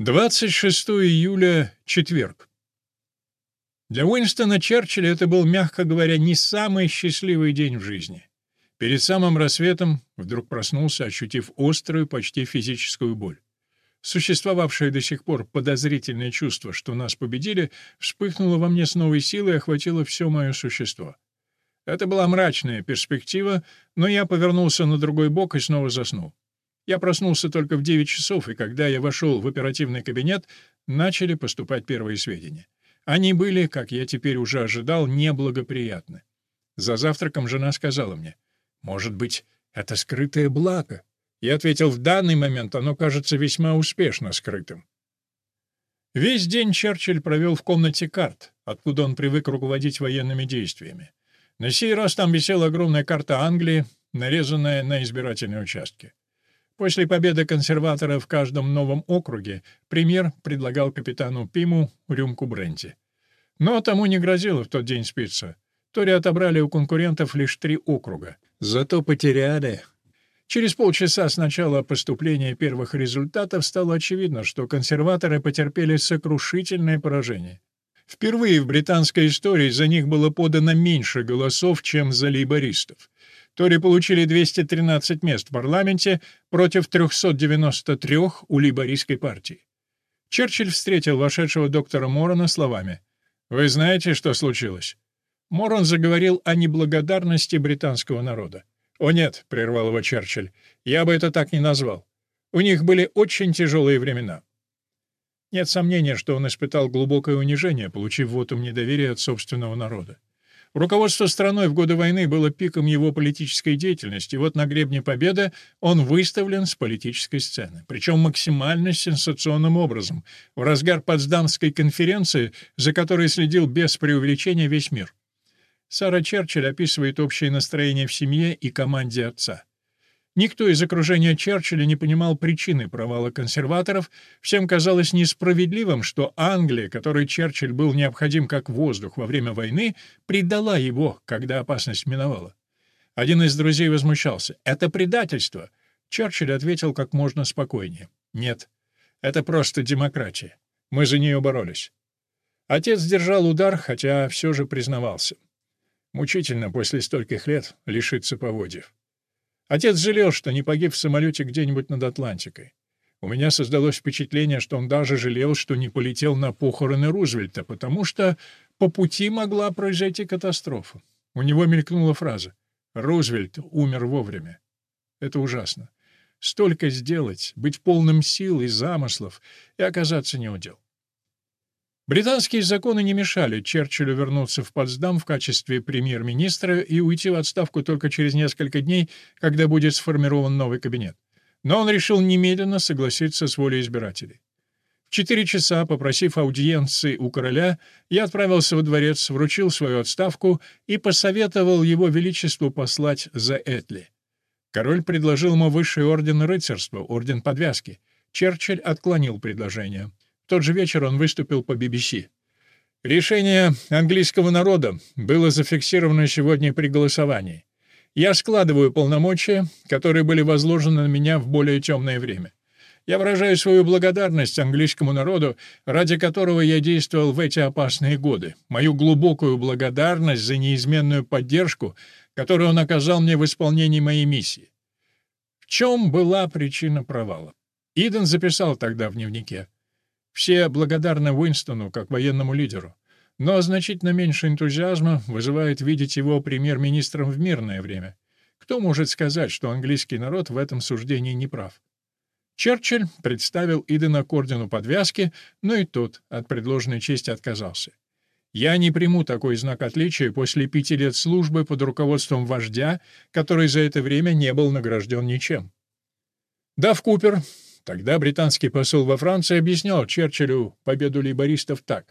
26 июля, четверг. Для Уинстона Черчилля это был, мягко говоря, не самый счастливый день в жизни. Перед самым рассветом вдруг проснулся, ощутив острую, почти физическую боль. Существовавшее до сих пор подозрительное чувство, что нас победили, вспыхнуло во мне с новой силой и охватило все мое существо. Это была мрачная перспектива, но я повернулся на другой бок и снова заснул. Я проснулся только в 9 часов, и когда я вошел в оперативный кабинет, начали поступать первые сведения. Они были, как я теперь уже ожидал, неблагоприятны. За завтраком жена сказала мне, «Может быть, это скрытое благо?» Я ответил, «В данный момент оно кажется весьма успешно скрытым». Весь день Черчилль провел в комнате карт, откуда он привык руководить военными действиями. На сей раз там висела огромная карта Англии, нарезанная на избирательные участки. После победы консерватора в каждом новом округе премьер предлагал капитану Пиму рюмку бренди. Но тому не грозило в тот день спиться. Тори отобрали у конкурентов лишь три округа. Зато потеряли. Через полчаса с начала поступления первых результатов стало очевидно, что консерваторы потерпели сокрушительное поражение. Впервые в британской истории за них было подано меньше голосов, чем за лейбористов. Тори получили 213 мест в парламенте против 393 у лейбористской партии. Черчилль встретил вошедшего доктора Морона словами «Вы знаете, что случилось?» Морон заговорил о неблагодарности британского народа. «О нет», — прервал его Черчилль, — «я бы это так не назвал. У них были очень тяжелые времена». Нет сомнения, что он испытал глубокое унижение, получив вотум недоверия от собственного народа. Руководство страной в годы войны было пиком его политической деятельности, и вот на гребне победы он выставлен с политической сцены, причем максимально сенсационным образом, в разгар Потсдамской конференции, за которой следил без преувеличения весь мир. Сара Черчилль описывает общее настроение в семье и команде отца. Никто из окружения Черчилля не понимал причины провала консерваторов, всем казалось несправедливым, что Англия, которой Черчилль был необходим как воздух во время войны, предала его, когда опасность миновала. Один из друзей возмущался. «Это предательство!» Черчилль ответил как можно спокойнее. «Нет, это просто демократия. Мы за нее боролись». Отец держал удар, хотя все же признавался. Мучительно после стольких лет лишиться поводьев. Отец жалел, что не погиб в самолете где-нибудь над Атлантикой. У меня создалось впечатление, что он даже жалел, что не полетел на похороны Рузвельта, потому что по пути могла произойти катастрофа. У него мелькнула фраза «Рузвельт умер вовремя». Это ужасно. Столько сделать, быть полным сил и замыслов и оказаться неудел. Британские законы не мешали Черчиллю вернуться в Потсдам в качестве премьер-министра и уйти в отставку только через несколько дней, когда будет сформирован новый кабинет. Но он решил немедленно согласиться с волей избирателей. В четыре часа, попросив аудиенции у короля, я отправился во дворец, вручил свою отставку и посоветовал его величеству послать за Этли. Король предложил ему высший орден рыцарства, орден подвязки. Черчилль отклонил предложение тот же вечер он выступил по BBC. Решение английского народа было зафиксировано сегодня при голосовании. Я складываю полномочия, которые были возложены на меня в более темное время. Я выражаю свою благодарность английскому народу, ради которого я действовал в эти опасные годы, мою глубокую благодарность за неизменную поддержку, которую он оказал мне в исполнении моей миссии. В чем была причина провала? Иден записал тогда в дневнике. Все благодарны Уинстону как военному лидеру, но значительно меньше энтузиазма вызывает видеть его премьер-министром в мирное время. Кто может сказать, что английский народ в этом суждении не прав? Черчилль представил Идена к ордену подвязки, но и тот от предложенной чести отказался. «Я не приму такой знак отличия после пяти лет службы под руководством вождя, который за это время не был награжден ничем». Дав Купер Тогда британский посол во Франции объяснял Черчиллю победу лейбористов так.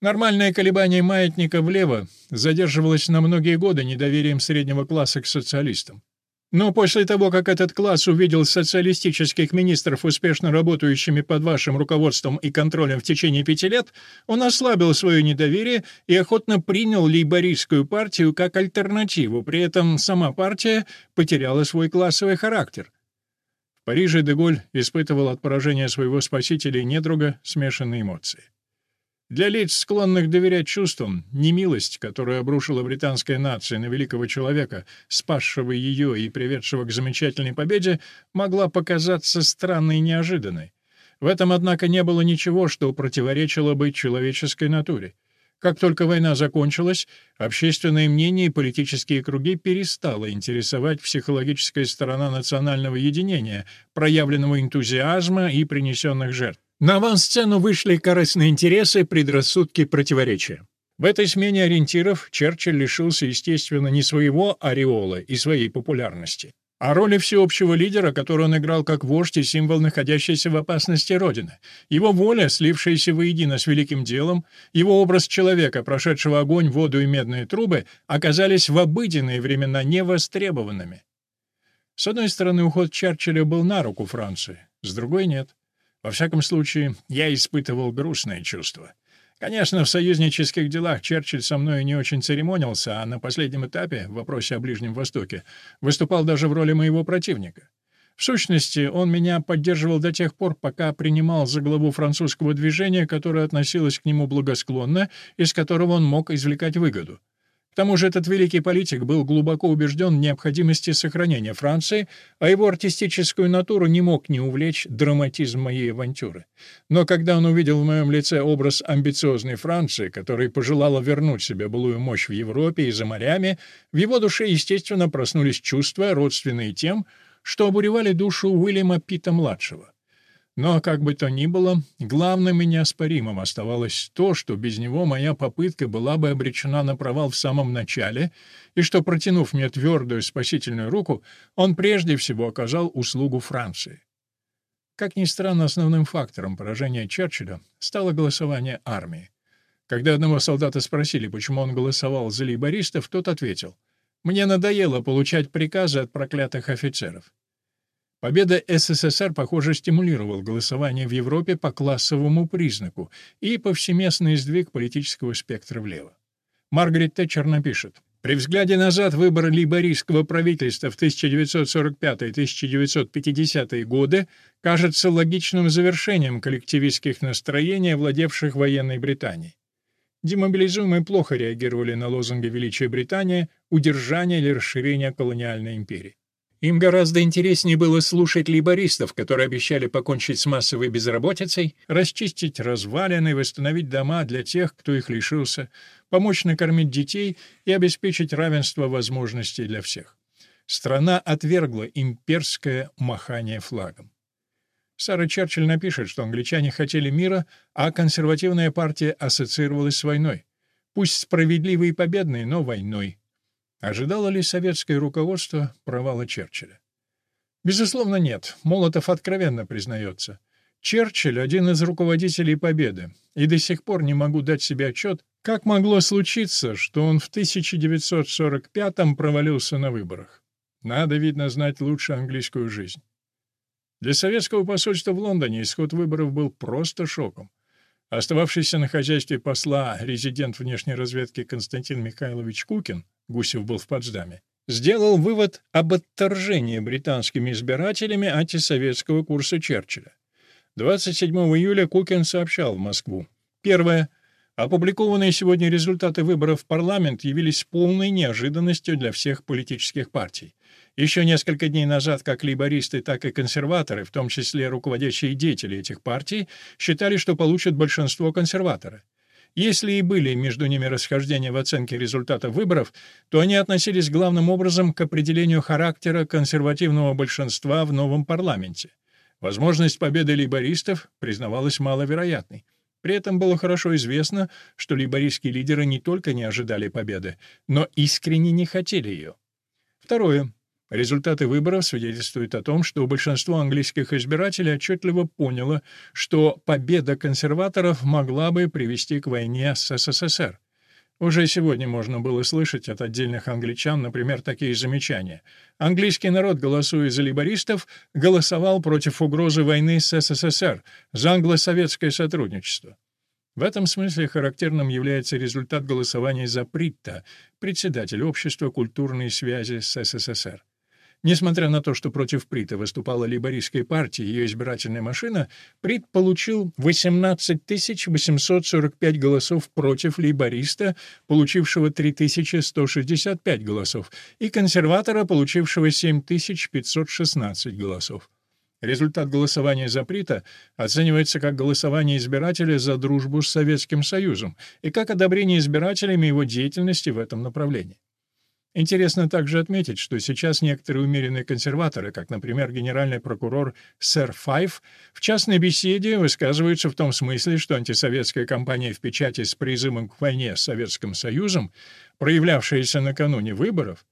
Нормальное колебание маятника влево задерживалось на многие годы недоверием среднего класса к социалистам. Но после того, как этот класс увидел социалистических министров, успешно работающими под вашим руководством и контролем в течение пяти лет, он ослабил свое недоверие и охотно принял лейбористскую партию как альтернативу, при этом сама партия потеряла свой классовый характер. В Париже Деголь испытывал от поражения своего спасителя и недруга смешанные эмоции. Для лиц, склонных доверять чувствам, немилость, которую обрушила британская нация на великого человека, спасшего ее и приведшего к замечательной победе, могла показаться странной и неожиданной. В этом, однако, не было ничего, что противоречило бы человеческой натуре. Как только война закончилась, общественное мнение и политические круги перестало интересовать психологическая сторона национального единения, проявленного энтузиазма и принесенных жертв. На авансцену вышли корыстные интересы, предрассудки, противоречия. В этой смене ориентиров Черчилль лишился, естественно, не своего ореола и своей популярности, а роли всеобщего лидера, который он играл как вождь и символ находящейся в опасности Родины. Его воля, слившаяся воедино с великим делом, его образ человека, прошедшего огонь, воду и медные трубы, оказались в обыденные времена невостребованными. С одной стороны, уход Черчилля был на руку Франции, с другой — нет. Во всяком случае, я испытывал грустное чувство. Конечно, в союзнических делах Черчилль со мной не очень церемонился, а на последнем этапе, в вопросе о Ближнем Востоке, выступал даже в роли моего противника. В сущности, он меня поддерживал до тех пор, пока принимал за главу французского движения, которое относилось к нему благосклонно, из которого он мог извлекать выгоду. К тому же этот великий политик был глубоко убежден в необходимости сохранения Франции, а его артистическую натуру не мог не увлечь драматизм моей авантюры. Но когда он увидел в моем лице образ амбициозной Франции, которая пожелала вернуть себе былую мощь в Европе и за морями, в его душе, естественно, проснулись чувства, родственные тем, что обуревали душу Уильяма Питта-младшего. Но, как бы то ни было, главным и неоспоримым оставалось то, что без него моя попытка была бы обречена на провал в самом начале, и что, протянув мне твердую спасительную руку, он прежде всего оказал услугу Франции. Как ни странно, основным фактором поражения Черчилля стало голосование армии. Когда одного солдата спросили, почему он голосовал за лейбористов, тот ответил, «Мне надоело получать приказы от проклятых офицеров». Победа СССР, похоже, стимулировал голосование в Европе по классовому признаку и повсеместный сдвиг политического спектра влево. Маргарет Тэтчер напишет, «При взгляде назад выборы лейбористского правительства в 1945-1950 годы кажется логичным завершением коллективистских настроений, владевших военной Британией. Демобилизуемые плохо реагировали на лозунги величия Британии, удержания или расширения колониальной империи. Им гораздо интереснее было слушать лейбористов, которые обещали покончить с массовой безработицей, расчистить развалины, восстановить дома для тех, кто их лишился, помочь накормить детей и обеспечить равенство возможностей для всех. Страна отвергла имперское махание флагом. Сара Черчилль напишет, что англичане хотели мира, а консервативная партия ассоциировалась с войной. Пусть справедливой и победной, но войной. Ожидало ли советское руководство провала Черчилля? Безусловно, нет. Молотов откровенно признается. Черчилль — один из руководителей победы, и до сих пор не могу дать себе отчет, как могло случиться, что он в 1945-м провалился на выборах. Надо, видно, знать лучше английскую жизнь. Для советского посольства в Лондоне исход выборов был просто шоком. Остававшийся на хозяйстве посла резидент внешней разведки Константин Михайлович Кукин Гусев был в Потсдаме, сделал вывод об отторжении британскими избирателями антисоветского курса Черчилля. 27 июля Кукин сообщал в Москву. Первое. Опубликованные сегодня результаты выборов в парламент явились полной неожиданностью для всех политических партий. Еще несколько дней назад как лейбористы, так и консерваторы, в том числе руководящие деятели этих партий, считали, что получат большинство консерваторы. Если и были между ними расхождения в оценке результатов выборов, то они относились главным образом к определению характера консервативного большинства в новом парламенте. Возможность победы лейбористов признавалась маловероятной. При этом было хорошо известно, что лейбористские лидеры не только не ожидали победы, но искренне не хотели ее. Второе. Результаты выборов свидетельствуют о том, что большинство английских избирателей отчетливо поняло, что победа консерваторов могла бы привести к войне с СССР. Уже сегодня можно было слышать от отдельных англичан, например, такие замечания. Английский народ, голосуя за либористов, голосовал против угрозы войны с СССР, за англо-советское сотрудничество. В этом смысле характерным является результат голосования за Притта, председатель Общества культурной связи с СССР. Несмотря на то, что против Прита выступала лейбористская партия и ее избирательная машина, Прит получил 18 845 голосов против лейбориста, получившего 3165 голосов, и консерватора, получившего 7516 голосов. Результат голосования за Прита оценивается как голосование избирателя за дружбу с Советским Союзом и как одобрение избирателями его деятельности в этом направлении. Интересно также отметить, что сейчас некоторые умеренные консерваторы, как, например, генеральный прокурор сэр Файф, в частной беседе высказываются в том смысле, что антисоветская кампания в печати с призывом к войне с Советским Союзом, проявлявшаяся накануне выборов,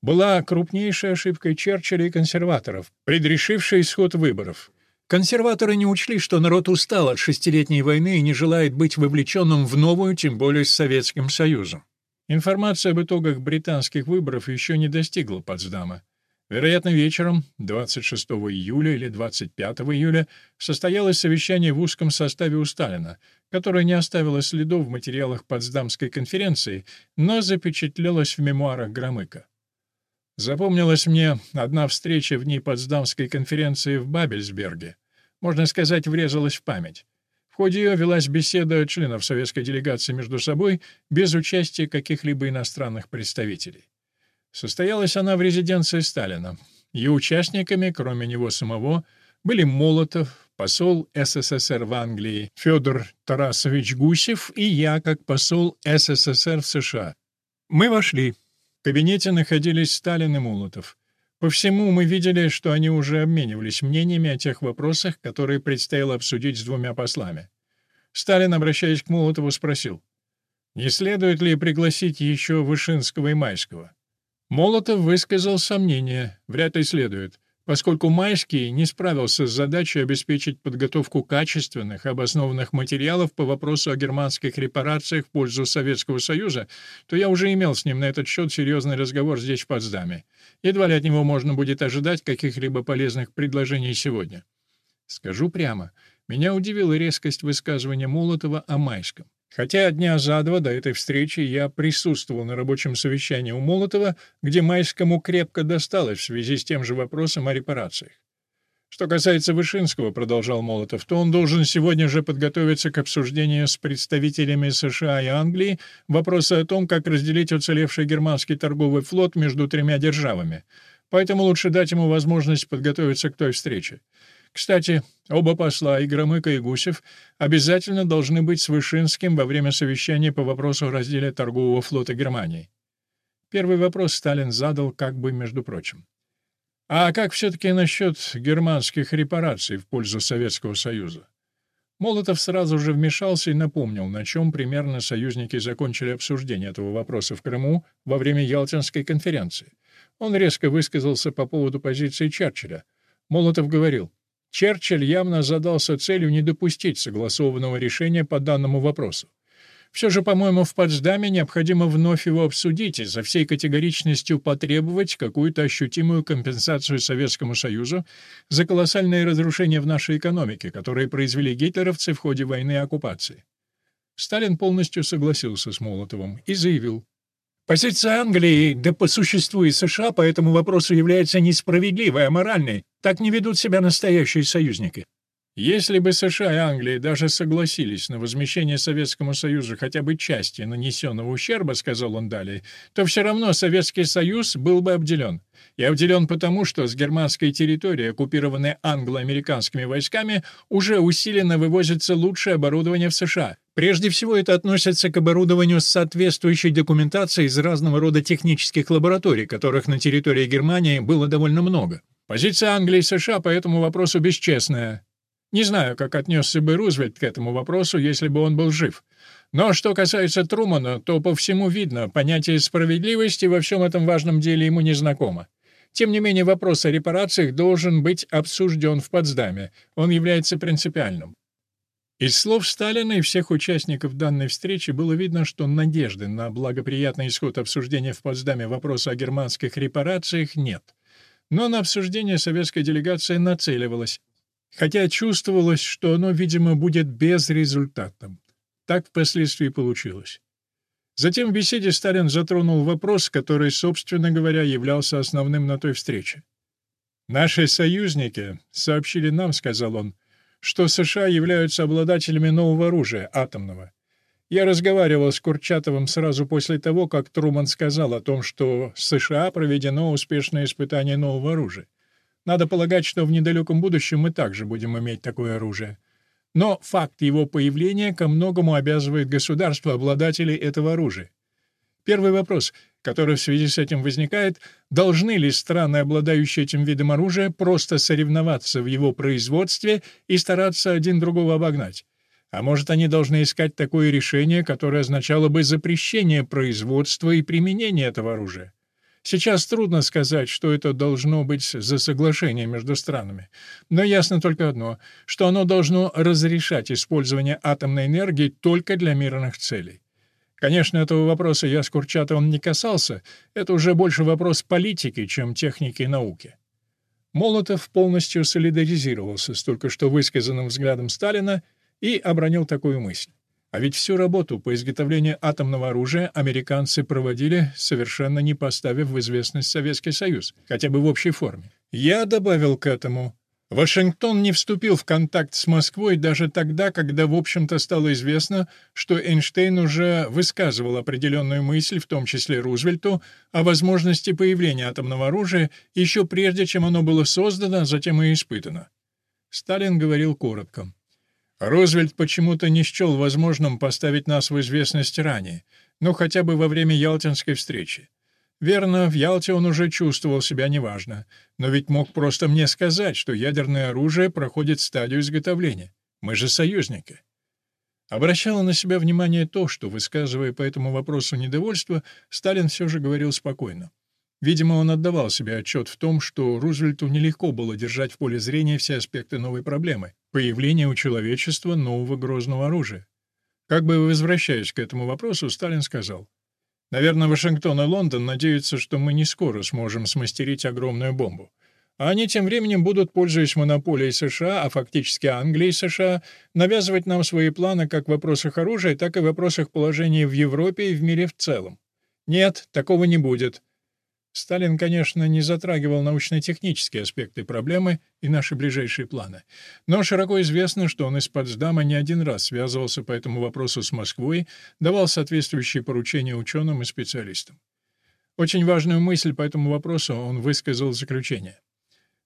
была крупнейшей ошибкой Черчилля и консерваторов, предрешившей исход выборов. Консерваторы не учли, что народ устал от шестилетней войны и не желает быть вовлеченным в новую, тем более с Советским Союзом. Информация об итогах британских выборов еще не достигла Потсдама. Вероятно, вечером 26 июля или 25 июля состоялось совещание в узком составе у Сталина, которое не оставило следов в материалах Потсдамской конференции, но запечатлелось в мемуарах Громыка. Запомнилась мне одна встреча в дни Потсдамской конференции в Бабельсберге. Можно сказать, врезалась в память. В ходе ее велась беседа членов советской делегации между собой без участия каких-либо иностранных представителей. Состоялась она в резиденции Сталина. Ее участниками, кроме него самого, были Молотов, посол СССР в Англии Федор Тарасович Гусев и я, как посол СССР в США. Мы вошли. В кабинете находились Сталин и Молотов. По всему мы видели, что они уже обменивались мнениями о тех вопросах, которые предстояло обсудить с двумя послами. Сталин, обращаясь к Молотову, спросил, не следует ли пригласить еще Вышинского и Майского. Молотов высказал сомнение, вряд ли следует поскольку Майский не справился с задачей обеспечить подготовку качественных, обоснованных материалов по вопросу о германских репарациях в пользу Советского Союза, то я уже имел с ним на этот счет серьезный разговор здесь, в Потсдаме. Едва ли от него можно будет ожидать каких-либо полезных предложений сегодня. Скажу прямо, меня удивила резкость высказывания Молотова о Майском. Хотя дня за два до этой встречи я присутствовал на рабочем совещании у Молотова, где Майскому крепко досталось в связи с тем же вопросом о репарациях. Что касается Вышинского, продолжал Молотов, то он должен сегодня же подготовиться к обсуждению с представителями США и Англии вопроса о том, как разделить уцелевший германский торговый флот между тремя державами. Поэтому лучше дать ему возможность подготовиться к той встрече. Кстати, оба посла, и Громыко, и Гусев, обязательно должны быть с Вышинским во время совещания по вопросу разделе торгового флота Германии. Первый вопрос Сталин задал как бы между прочим. А как все-таки насчет германских репараций в пользу Советского Союза? Молотов сразу же вмешался и напомнил, на чем примерно союзники закончили обсуждение этого вопроса в Крыму во время Ялтинской конференции. Он резко высказался по поводу позиции Черчилля. Молотов говорил, Черчилль явно задался целью не допустить согласованного решения по данному вопросу. Все же, по-моему, в Потсдаме необходимо вновь его обсудить и со всей категоричностью потребовать какую-то ощутимую компенсацию Советскому Союзу за колоссальные разрушения в нашей экономике, которые произвели гитлеровцы в ходе войны и оккупации. Сталин полностью согласился с Молотовым и заявил, Позиция Англии, да по существу и США по этому вопросу является несправедливой, а моральной. Так не ведут себя настоящие союзники. Если бы США и Англия даже согласились на возмещение Советскому Союзу хотя бы части нанесенного ущерба, сказал он далее, то все равно Советский Союз был бы обделен. И обделен потому, что с германской территории, оккупированной англо-американскими войсками, уже усиленно вывозится лучшее оборудование в США. Прежде всего это относится к оборудованию с соответствующей документацией из разного рода технических лабораторий, которых на территории Германии было довольно много. Позиция Англии и США по этому вопросу бесчестная. Не знаю, как отнесся бы Рузвельт к этому вопросу, если бы он был жив. Но что касается Трумана, то по всему видно, понятие справедливости во всем этом важном деле ему не знакомо. Тем не менее, вопрос о репарациях должен быть обсужден в Потсдаме. Он является принципиальным. Из слов Сталина и всех участников данной встречи было видно, что надежды на благоприятный исход обсуждения в Потсдаме вопроса о германских репарациях нет. Но на обсуждение советская делегация нацеливалась, хотя чувствовалось, что оно, видимо, будет безрезультатным. Так впоследствии получилось. Затем в беседе Сталин затронул вопрос, который, собственно говоря, являлся основным на той встрече. «Наши союзники сообщили нам, — сказал он, — что США являются обладателями нового оружия, атомного. Я разговаривал с Курчатовым сразу после того, как Труман сказал о том, что в США проведено успешное испытание нового оружия. Надо полагать, что в недалеком будущем мы также будем иметь такое оружие. Но факт его появления ко многому обязывает государства-обладателей этого оружия. Первый вопрос, который в связи с этим возникает, должны ли страны, обладающие этим видом оружия, просто соревноваться в его производстве и стараться один другого обогнать? А может, они должны искать такое решение, которое означало бы запрещение производства и применения этого оружия? Сейчас трудно сказать, что это должно быть за соглашение между странами. Но ясно только одно, что оно должно разрешать использование атомной энергии только для мирных целей. Конечно, этого вопроса я с Курчатовым не касался, это уже больше вопрос политики, чем техники и науки. Молотов полностью солидаризировался с только что высказанным взглядом Сталина и обронил такую мысль. А ведь всю работу по изготовлению атомного оружия американцы проводили, совершенно не поставив в известность Советский Союз, хотя бы в общей форме. Я добавил к этому. Вашингтон не вступил в контакт с Москвой даже тогда, когда, в общем-то, стало известно, что Эйнштейн уже высказывал определенную мысль, в том числе Рузвельту, о возможности появления атомного оружия еще прежде, чем оно было создано, а затем и испытано. Сталин говорил коротко. Рузвельт почему-то не счел возможным поставить нас в известность ранее, но хотя бы во время Ялтинской встречи. Верно, в Ялте он уже чувствовал себя неважно, но ведь мог просто мне сказать, что ядерное оружие проходит стадию изготовления. Мы же союзники. Обращало на себя внимание то, что, высказывая по этому вопросу недовольство, Сталин все же говорил спокойно. Видимо, он отдавал себе отчет в том, что Рузвельту нелегко было держать в поле зрения все аспекты новой проблемы — появления у человечества нового грозного оружия. Как бы возвращаясь к этому вопросу, Сталин сказал, «Наверное, Вашингтон и Лондон надеются, что мы не скоро сможем смастерить огромную бомбу. А они тем временем будут, пользуясь монополией США, а фактически Англии и США, навязывать нам свои планы как в вопросах оружия, так и в вопросах положения в Европе и в мире в целом. Нет, такого не будет. Сталин, конечно, не затрагивал научно-технические аспекты проблемы и наши ближайшие планы, но широко известно, что он из Потсдама не один раз связывался по этому вопросу с Москвой, давал соответствующие поручения ученым и специалистам. Очень важную мысль по этому вопросу он высказал в заключение.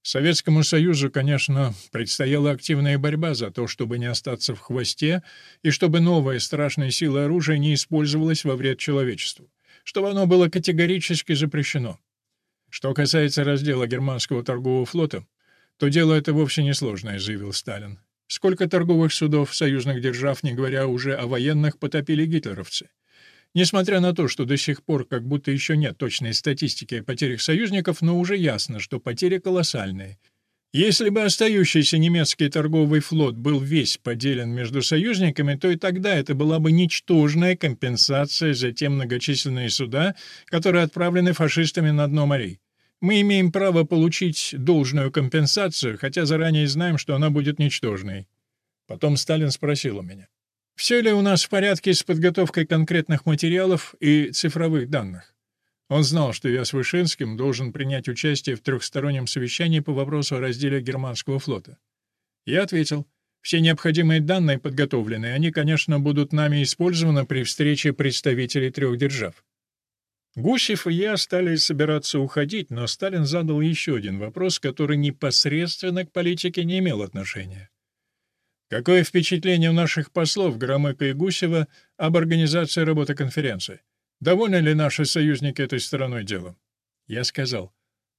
Советскому Союзу, конечно, предстояла активная борьба за то, чтобы не остаться в хвосте и чтобы новая страшная сила оружия не использовалась во вред человечеству чтобы оно было категорически запрещено. Что касается раздела германского торгового флота, то дело это вовсе не сложное, заявил Сталин. Сколько торговых судов союзных держав, не говоря уже о военных, потопили гитлеровцы? Несмотря на то, что до сих пор как будто еще нет точной статистики о потерях союзников, но уже ясно, что потери колоссальные — если бы остающийся немецкий торговый флот был весь поделен между союзниками, то и тогда это была бы ничтожная компенсация за те многочисленные суда, которые отправлены фашистами на дно морей. Мы имеем право получить должную компенсацию, хотя заранее знаем, что она будет ничтожной. Потом Сталин спросил у меня, все ли у нас в порядке с подготовкой конкретных материалов и цифровых данных? Он знал, что я с Вышинским должен принять участие в трехстороннем совещании по вопросу о разделе германского флота. Я ответил, все необходимые данные подготовлены, они, конечно, будут нами использованы при встрече представителей трех держав. Гусев и я стали собираться уходить, но Сталин задал еще один вопрос, который непосредственно к политике не имел отношения. Какое впечатление у наших послов Громыка и Гусева об организации работы конференции? Довольны ли наши союзники этой стороной дела? Я сказал.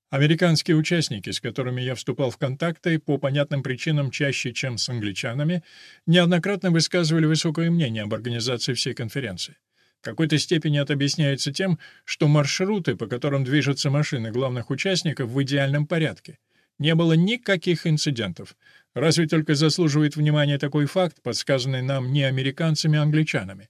Американские участники, с которыми я вступал в контакты, по понятным причинам чаще, чем с англичанами, неоднократно высказывали высокое мнение об организации всей конференции. В какой-то степени это объясняется тем, что маршруты, по которым движутся машины главных участников, в идеальном порядке. Не было никаких инцидентов. Разве только заслуживает внимания такой факт, подсказанный нам не американцами, а англичанами.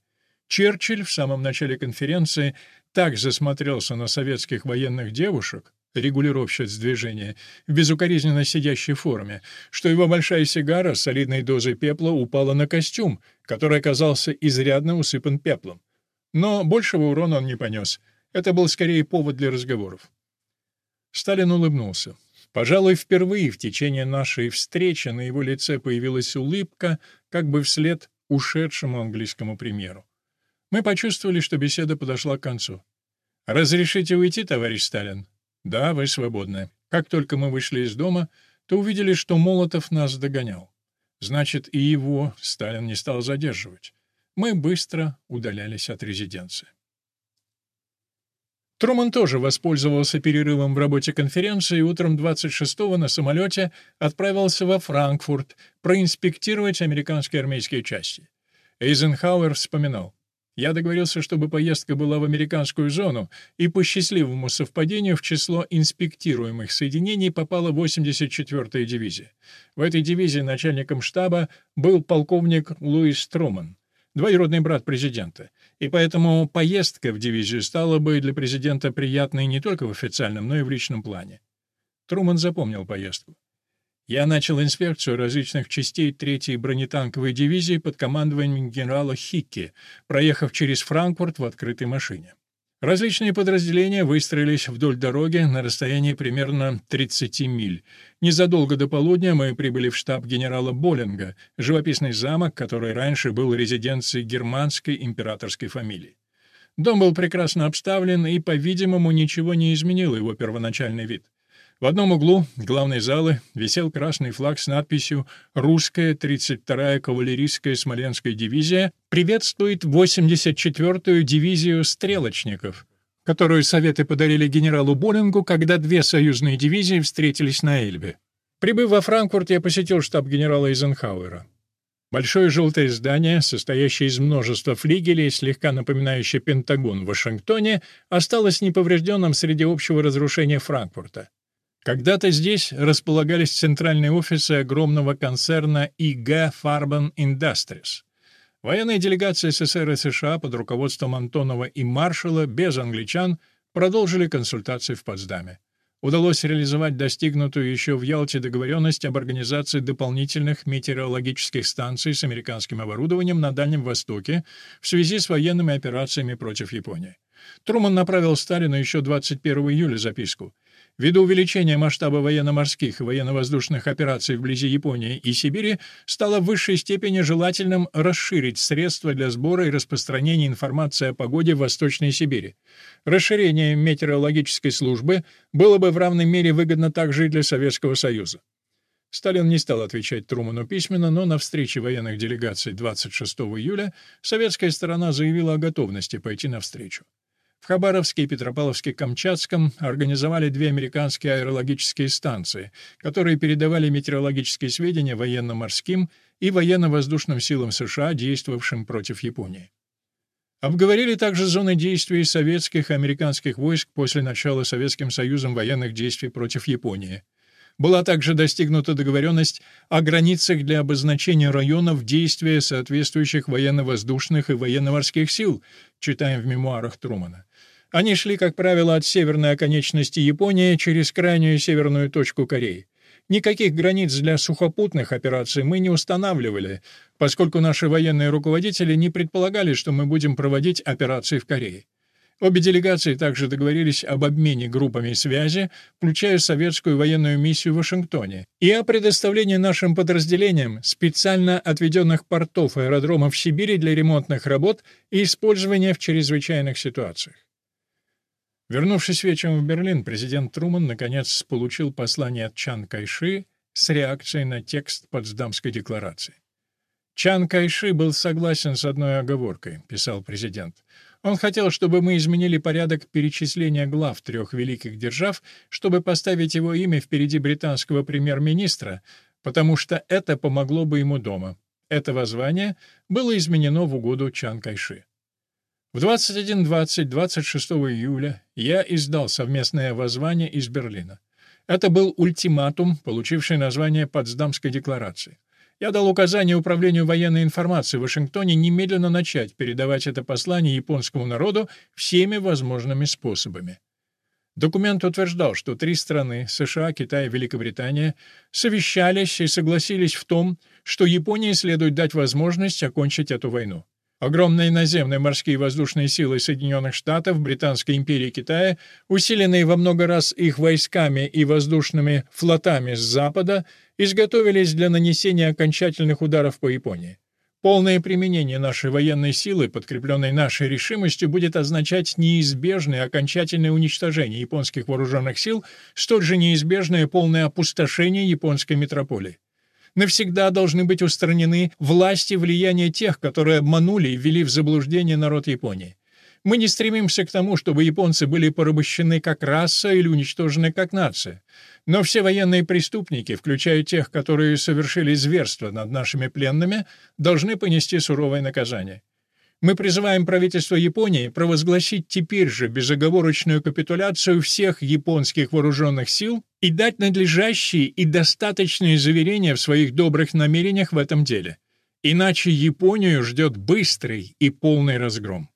Черчилль в самом начале конференции так засмотрелся на советских военных девушек, регулировщиц движения, в безукоризненно сидящей форме, что его большая сигара с солидной дозой пепла упала на костюм, который оказался изрядно усыпан пеплом. Но большего урона он не понес. Это был скорее повод для разговоров. Сталин улыбнулся. Пожалуй, впервые в течение нашей встречи на его лице появилась улыбка, как бы вслед ушедшему английскому премьеру. Мы почувствовали, что беседа подошла к концу. «Разрешите уйти, товарищ Сталин?» «Да, вы свободны». Как только мы вышли из дома, то увидели, что Молотов нас догонял. Значит, и его Сталин не стал задерживать. Мы быстро удалялись от резиденции. Труман тоже воспользовался перерывом в работе конференции и утром 26-го на самолете отправился во Франкфурт проинспектировать американские армейские части. Эйзенхауэр вспоминал. Я договорился, чтобы поездка была в американскую зону, и по счастливому совпадению в число инспектируемых соединений попала 84-я дивизия. В этой дивизии начальником штаба был полковник Луис Труман двоюродный брат президента, и поэтому поездка в дивизию стала бы для президента приятной не только в официальном, но и в личном плане. Труман запомнил поездку. Я начал инспекцию различных частей 3-й бронетанковой дивизии под командованием генерала Хикки, проехав через Франкфурт в открытой машине. Различные подразделения выстроились вдоль дороги на расстоянии примерно 30 миль. Незадолго до полудня мы прибыли в штаб генерала Боллинга, живописный замок, который раньше был резиденцией германской императорской фамилии. Дом был прекрасно обставлен, и, по-видимому, ничего не изменило его первоначальный вид. В одном углу главной залы висел красный флаг с надписью «Русская 32-я кавалерийская Смоленская дивизия приветствует 84-ю дивизию стрелочников», которую Советы подарили генералу Боллингу, когда две союзные дивизии встретились на Эльбе. Прибыв во Франкфурт, я посетил штаб генерала Эйзенхауэра. Большое желтое здание, состоящее из множества флигелей, слегка напоминающее Пентагон в Вашингтоне, осталось неповрежденным среди общего разрушения Франкфурта. Когда-то здесь располагались центральные офисы огромного концерна ИГ Farben Industries. Военная делегация СССР и США под руководством Антонова и Маршала без англичан продолжили консультации в Потсдаме. Удалось реализовать достигнутую еще в Ялте договоренность об организации дополнительных метеорологических станций с американским оборудованием на Дальнем Востоке в связи с военными операциями против Японии. Труман направил Сталину еще 21 июля записку — Ввиду увеличения масштаба военно-морских и военно-воздушных операций вблизи Японии и Сибири, стало в высшей степени желательным расширить средства для сбора и распространения информации о погоде в Восточной Сибири. Расширение метеорологической службы было бы в равной мере выгодно также и для Советского Союза. Сталин не стал отвечать Труману письменно, но на встрече военных делегаций 26 июля советская сторона заявила о готовности пойти навстречу. В Хабаровске и Петропавловске-Камчатском организовали две американские аэрологические станции, которые передавали метеорологические сведения военно-морским и военно-воздушным силам США, действовавшим против Японии. Обговорили также зоны действий советских и американских войск после начала Советским Союзом военных действий против Японии. Была также достигнута договоренность о границах для обозначения районов действия соответствующих военно-воздушных и военно-морских сил, читаем в мемуарах Трумана. Они шли, как правило, от северной оконечности Японии через крайнюю северную точку Кореи. Никаких границ для сухопутных операций мы не устанавливали, поскольку наши военные руководители не предполагали, что мы будем проводить операции в Корее. Обе делегации также договорились об обмене группами связи, включая советскую военную миссию в Вашингтоне, и о предоставлении нашим подразделениям специально отведенных портов и аэродромов Сибири для ремонтных работ и использования в чрезвычайных ситуациях. Вернувшись вечером в Берлин, президент Труман наконец получил послание от Чан Кайши с реакцией на текст Потсдамской декларации. «Чан Кайши был согласен с одной оговоркой», — писал президент. «Он хотел, чтобы мы изменили порядок перечисления глав трех великих держав, чтобы поставить его имя впереди британского премьер-министра, потому что это помогло бы ему дома. Это воззвание было изменено в угоду Чан Кайши. В 21.20 26 июля я издал совместное воззвание из Берлина. Это был ультиматум, получивший название Потсдамской декларации. Я дал указание Управлению военной информации в Вашингтоне немедленно начать передавать это послание японскому народу всеми возможными способами. Документ утверждал, что три страны — США, Китай и Великобритания — совещались и согласились в том, что Японии следует дать возможность окончить эту войну. Огромные наземные морские и воздушные силы Соединенных Штатов, Британской империи Китая, усиленные во много раз их войсками и воздушными флотами с запада, изготовились для нанесения окончательных ударов по Японии. Полное применение нашей военной силы, подкрепленной нашей решимостью, будет означать неизбежное окончательное уничтожение японских вооруженных сил, столь же неизбежное полное опустошение японской метрополии навсегда должны быть устранены власти влияния тех, которые обманули и ввели в заблуждение народ Японии. Мы не стремимся к тому, чтобы японцы были порабощены как раса или уничтожены как нация. Но все военные преступники, включая тех, которые совершили зверство над нашими пленными, должны понести суровое наказание. Мы призываем правительство Японии провозгласить теперь же безоговорочную капитуляцию всех японских вооруженных сил и дать надлежащие и достаточные заверения в своих добрых намерениях в этом деле. Иначе Японию ждет быстрый и полный разгром.